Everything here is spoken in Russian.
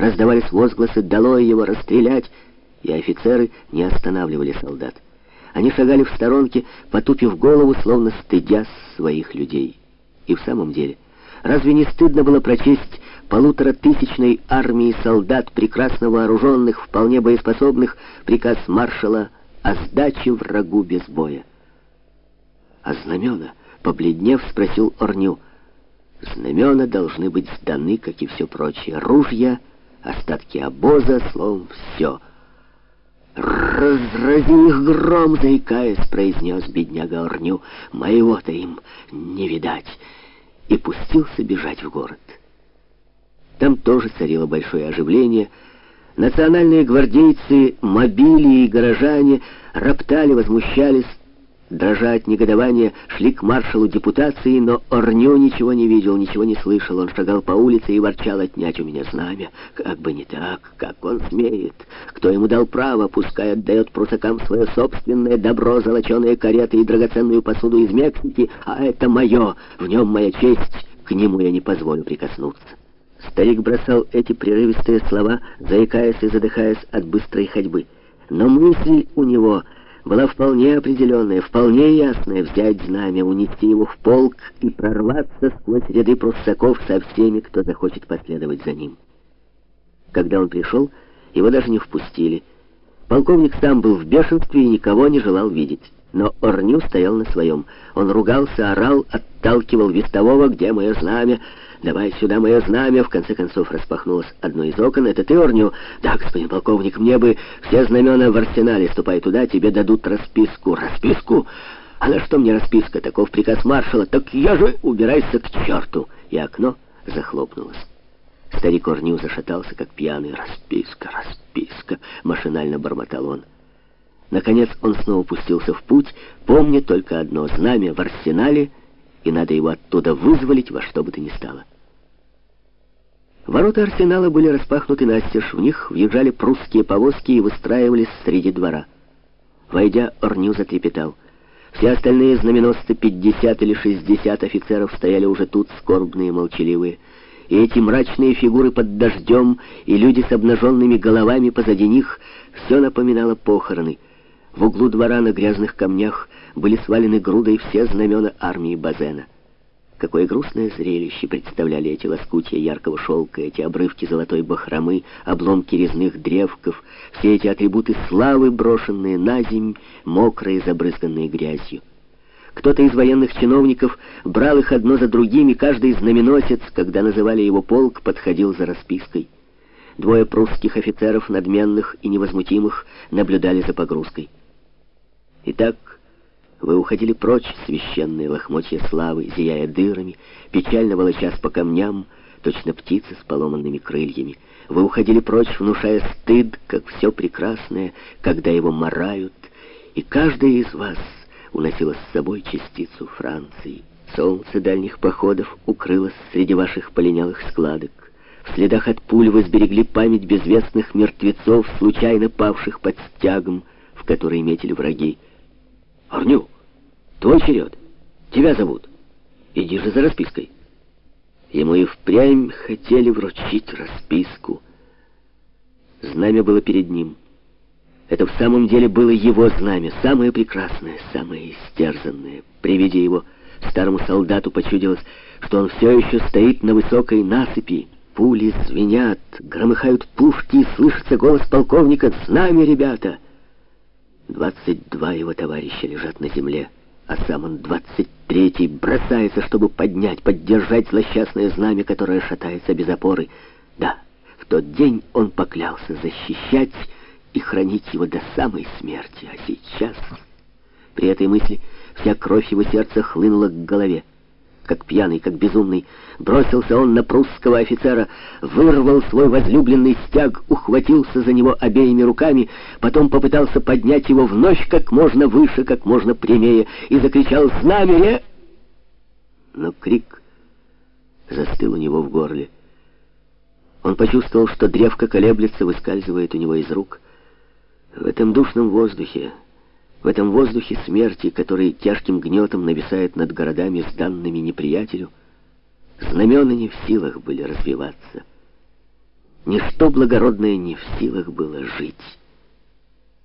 раздавались возгласы «Долой его! Расстрелять!» И офицеры не останавливали солдат. Они шагали в сторонке, потупив голову, словно стыдя своих людей. И в самом деле, разве не стыдно было прочесть полуторатысячной армии солдат, прекрасно вооруженных, вполне боеспособных, приказ маршала о сдаче врагу без боя? А знамена, побледнев, спросил Орню. Знамена должны быть сданы, как и все прочее. Ружья, остатки обоза, словом, все — «Разрази их гром!» — заикаясь, произнес бедняга Орню. «Моего-то им не видать!» И пустился бежать в город. Там тоже царило большое оживление. Национальные гвардейцы, мобили и горожане роптали, возмущались, Дрожа от негодования, шли к маршалу депутации, но Орню ничего не видел, ничего не слышал. Он шагал по улице и ворчал отнять у меня знамя. Как бы не так, как он смеет. Кто ему дал право, пускай отдает прусакам свое собственное добро, золоченые кареты и драгоценную посуду из Мексики, а это мое, в нем моя честь, к нему я не позволю прикоснуться. Старик бросал эти прерывистые слова, заикаясь и задыхаясь от быстрой ходьбы. Но мысль у него — была вполне определенная, вполне ясная взять знамя, унести его в полк и прорваться сквозь ряды пруссаков со всеми, кто захочет последовать за ним. Когда он пришел, его даже не впустили. Полковник сам был в бешенстве и никого не желал видеть. Но Орню стоял на своем. Он ругался, орал, отталкивал вестового, где мое знамя, «Давай сюда мое знамя!» В конце концов распахнулось одно из окон. «Это ты, Орню?» «Да, господин полковник, мне бы все знамена в арсенале. Ступай туда, тебе дадут расписку». «Расписку? А на что мне расписка? Таков приказ маршала. Так я же убирайся к черту!» И окно захлопнулось. Старик Орню зашатался, как пьяный. «Расписка, расписка!» — машинально бормотал он. Наконец он снова пустился в путь, помня только одно знамя в арсенале, и надо его оттуда вызволить во что бы то ни стало. Ворота арсенала были распахнуты настежь, в них въезжали прусские повозки и выстраивались среди двора. Войдя, Орню затрепетал. Все остальные знаменосцы, 50 или 60 офицеров, стояли уже тут, скорбные молчаливые. И эти мрачные фигуры под дождем, и люди с обнаженными головами позади них, все напоминало похороны. В углу двора на грязных камнях были свалены грудой все знамена армии Базена. Какое грустное зрелище представляли эти лоскутья яркого шелка, эти обрывки золотой бахромы, обломки резных древков, все эти атрибуты славы, брошенные на земь, мокрые, забрызганные грязью. Кто-то из военных чиновников брал их одно за другим, и каждый знаменосец, когда называли его полк, подходил за распиской. Двое прусских офицеров, надменных и невозмутимых, наблюдали за погрузкой. Итак, вы уходили прочь, священные лохмотья славы, зияя дырами, печально волочась по камням, точно птицы с поломанными крыльями. Вы уходили прочь, внушая стыд, как все прекрасное, когда его морают, и каждая из вас уносила с собой частицу Франции. Солнце дальних походов укрылось среди ваших полинялых складок. В следах от пуль вы сберегли память безвестных мертвецов, случайно павших под стягом, в который метили враги. Арню, твой черед. Тебя зовут. Иди же за распиской. Ему и впрямь хотели вручить расписку. Знамя было перед ним. Это в самом деле было его знамя, самое прекрасное, самое истерзанное. При виде его старому солдату почудилось, что он все еще стоит на высокой насыпи. Пули звенят, громыхают пушки, слышится голос полковника «Знамя, ребята!» Двадцать два его товарища лежат на земле, а сам он, двадцать третий, бросается, чтобы поднять, поддержать злосчастное знамя, которое шатается без опоры. Да, в тот день он поклялся защищать и хранить его до самой смерти, а сейчас... При этой мысли вся кровь его сердца хлынула к голове как пьяный, как безумный. Бросился он на прусского офицера, вырвал свой возлюбленный стяг, ухватился за него обеими руками, потом попытался поднять его вновь как можно выше, как можно прямее, и закричал «Знамение!» Но крик застыл у него в горле. Он почувствовал, что древко колеблется, выскальзывает у него из рук. В этом душном воздухе в этом воздухе смерти, который тяжким гнетом нависает над городами, сданными неприятелю, знамена не в силах были развиваться. Ничто благородное не в силах было жить.